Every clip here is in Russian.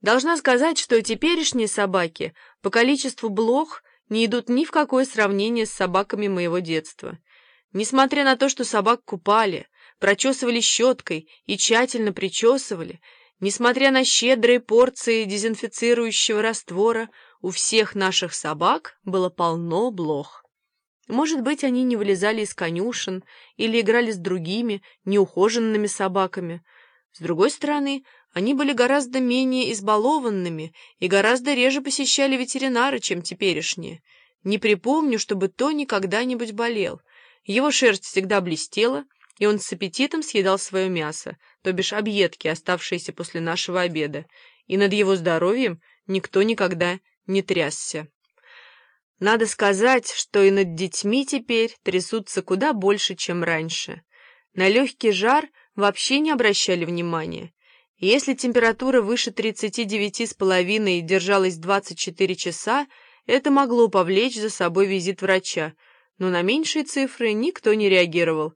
Должна сказать, что теперешние собаки по количеству блох не идут ни в какое сравнение с собаками моего детства. Несмотря на то, что собак купали, прочесывали щеткой и тщательно причесывали, несмотря на щедрые порции дезинфицирующего раствора, у всех наших собак было полно блох. Может быть, они не вылезали из конюшен или играли с другими, неухоженными собаками. С другой стороны, они были гораздо менее избалованными и гораздо реже посещали ветеринара, чем теперешние. Не припомню, чтобы Тони когда-нибудь болел. Его шерсть всегда блестела, и он с аппетитом съедал свое мясо, то бишь объедки, оставшиеся после нашего обеда, и над его здоровьем никто никогда не трясся. Надо сказать, что и над детьми теперь трясутся куда больше, чем раньше. На легкий жар вообще не обращали внимания. Если температура выше 39,5 держалась 24 часа, это могло повлечь за собой визит врача, но на меньшие цифры никто не реагировал.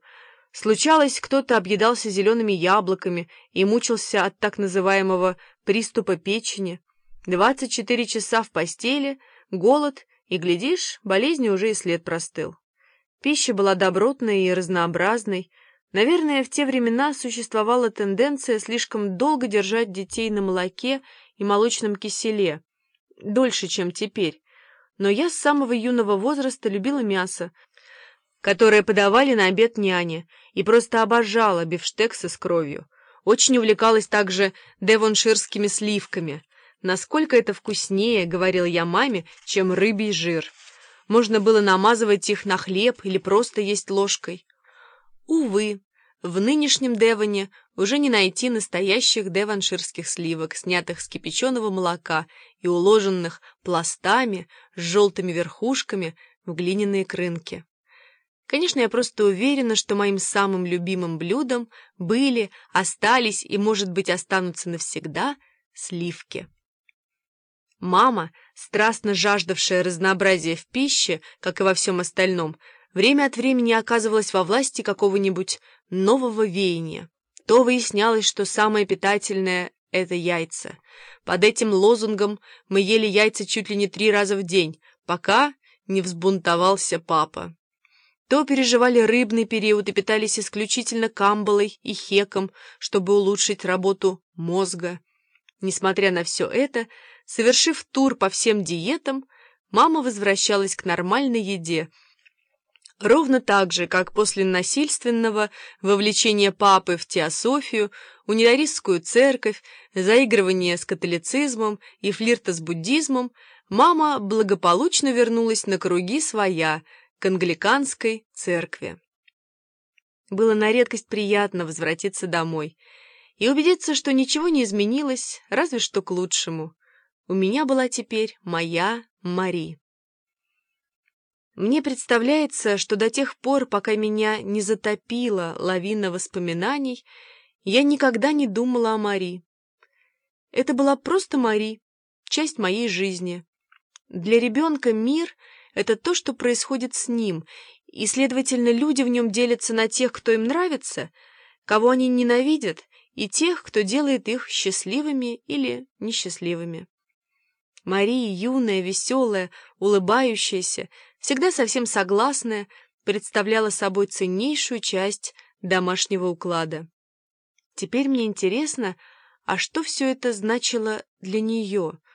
Случалось, кто-то объедался зелеными яблоками и мучился от так называемого приступа печени. 24 часа в постели, голод, и, глядишь, болезни уже и след простыл. Пища была добротной и разнообразной, Наверное, в те времена существовала тенденция слишком долго держать детей на молоке и молочном киселе, дольше, чем теперь. Но я с самого юного возраста любила мясо, которое подавали на обед няне, и просто обожала бифштексы с кровью. Очень увлекалась также девонширскими сливками. Насколько это вкуснее, говорил я маме, чем рыбий жир. Можно было намазывать их на хлеб или просто есть ложкой. Увы, в нынешнем Девоне уже не найти настоящих деванширских сливок, снятых с кипяченого молока и уложенных пластами с желтыми верхушками в глиняные крынки. Конечно, я просто уверена, что моим самым любимым блюдом были, остались и, может быть, останутся навсегда сливки. Мама, страстно жаждавшая разнообразия в пище, как и во всем остальном, время от времени оказывалась во власти какого-нибудь нового веяния. То выяснялось, что самое питательное — это яйца. Под этим лозунгом мы ели яйца чуть ли не три раза в день, пока не взбунтовался папа. То переживали рыбный период и питались исключительно камбалой и хеком, чтобы улучшить работу мозга. Несмотря на все это, совершив тур по всем диетам, мама возвращалась к нормальной еде — Ровно так же, как после насильственного вовлечения папы в теософию, унидаристскую церковь, заигрывание с католицизмом и флирта с буддизмом, мама благополучно вернулась на круги своя, к англиканской церкви. Было на редкость приятно возвратиться домой и убедиться, что ничего не изменилось, разве что к лучшему. У меня была теперь моя Мари. Мне представляется, что до тех пор, пока меня не затопила лавина воспоминаний, я никогда не думала о Мари. Это была просто Мари, часть моей жизни. Для ребенка мир — это то, что происходит с ним, и, следовательно, люди в нем делятся на тех, кто им нравится, кого они ненавидят, и тех, кто делает их счастливыми или несчастливыми. Мария, юная, веселая, улыбающаяся, всегда совсем согласная, представляла собой ценнейшую часть домашнего уклада. Теперь мне интересно, а что все это значило для нее —